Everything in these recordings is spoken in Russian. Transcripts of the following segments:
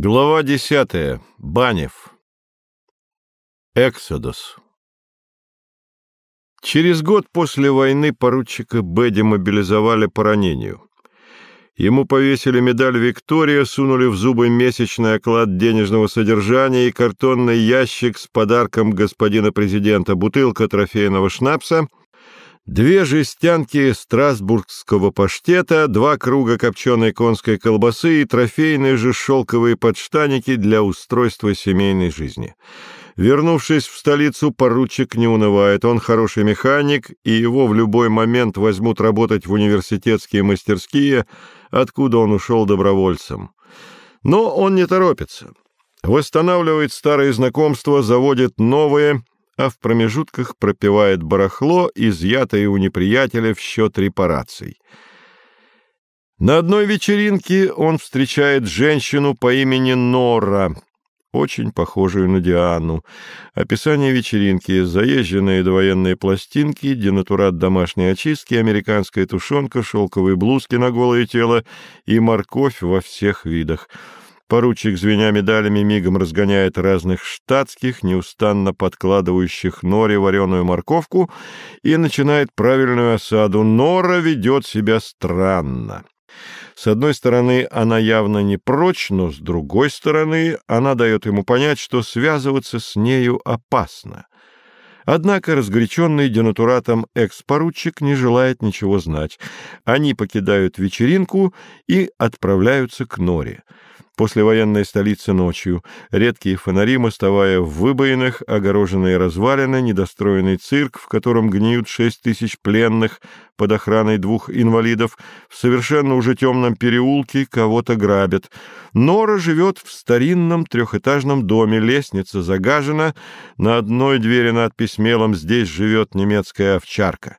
Глава десятая. Банев. Эксодос. Через год после войны поручика Б демобилизовали по ранению. Ему повесили медаль «Виктория», сунули в зубы месячный оклад денежного содержания и картонный ящик с подарком господина президента, бутылка трофейного шнапса — Две жестянки страсбургского паштета, два круга копченой конской колбасы и трофейные же шелковые подштаники для устройства семейной жизни. Вернувшись в столицу, поручик не унывает. Он хороший механик, и его в любой момент возьмут работать в университетские мастерские, откуда он ушел добровольцем. Но он не торопится. Восстанавливает старые знакомства, заводит новые — а в промежутках пропивает барахло, изъятое у неприятеля в счет репараций. На одной вечеринке он встречает женщину по имени Нора, очень похожую на Диану. Описание вечеринки, заезженные довоенные пластинки, денатурат домашней очистки, американская тушенка, шелковые блузки на голое тело и морковь во всех видах — Поручик, звеня медалями, мигом разгоняет разных штатских, неустанно подкладывающих норе вареную морковку и начинает правильную осаду. Нора ведет себя странно. С одной стороны, она явно не прочь, но с другой стороны, она дает ему понять, что связываться с нею опасно. Однако разгоряченный денатуратом экс-поручик не желает ничего знать. Они покидают вечеринку и отправляются к Норе послевоенной столице ночью, редкие фонари, мостовая в выбоинах, огороженные развалины, недостроенный цирк, в котором гниют шесть тысяч пленных под охраной двух инвалидов, в совершенно уже темном переулке кого-то грабят. Нора живет в старинном трехэтажном доме, лестница загажена, на одной двери надпись мелом «Здесь живет немецкая овчарка».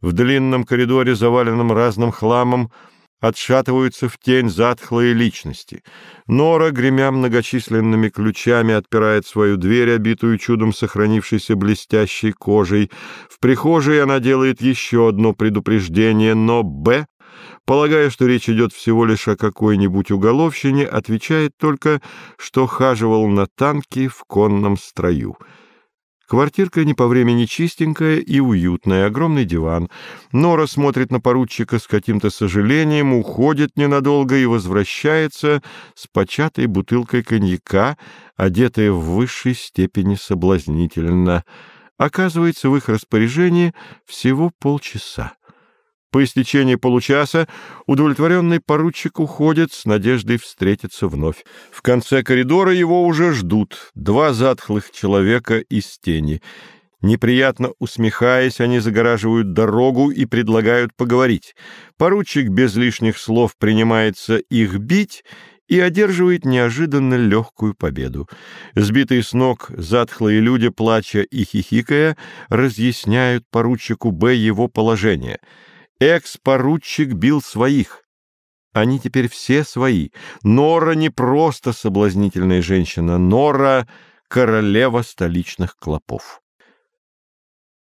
В длинном коридоре, заваленном разным хламом, отшатываются в тень затхлые личности. Нора, гремя многочисленными ключами, отпирает свою дверь, обитую чудом сохранившейся блестящей кожей. В прихожей она делает еще одно предупреждение, но Б, полагая, что речь идет всего лишь о какой-нибудь уголовщине, отвечает только, что хаживал на танке в конном строю — Квартирка не по времени чистенькая и уютная, огромный диван. Нора смотрит на поручика с каким-то сожалением, уходит ненадолго и возвращается с початой бутылкой коньяка, одетая в высшей степени соблазнительно. Оказывается, в их распоряжении всего полчаса. По истечении получаса удовлетворенный поручик уходит с надеждой встретиться вновь. В конце коридора его уже ждут два затхлых человека из тени. Неприятно усмехаясь, они загораживают дорогу и предлагают поговорить. Поручик без лишних слов принимается их бить и одерживает неожиданно легкую победу. Сбитые с ног затхлые люди, плача и хихикая, разъясняют поручику Б его положение — Экс-поручик бил своих. Они теперь все свои. Нора не просто соблазнительная женщина, Нора — королева столичных клопов.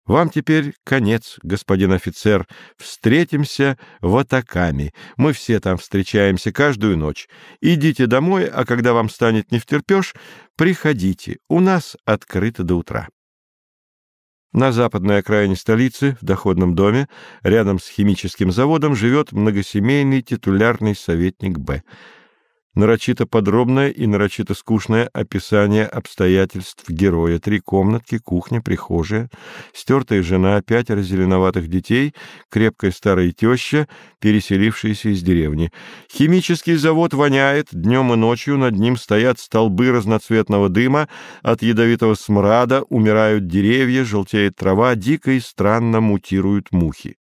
Вам теперь конец, господин офицер. Встретимся в Атакаме. Мы все там встречаемся каждую ночь. Идите домой, а когда вам станет не втерпешь, приходите. У нас открыто до утра. На западной окраине столицы, в доходном доме, рядом с химическим заводом, живет многосемейный титулярный советник Б нарочито подробное и нарочито скучное описание обстоятельств героя. Три комнатки, кухня, прихожая, стертая жена, пятеро зеленоватых детей, крепкая старая теща, переселившаяся из деревни. Химический завод воняет, днем и ночью над ним стоят столбы разноцветного дыма, от ядовитого смрада умирают деревья, желтеет трава, дико и странно мутируют мухи.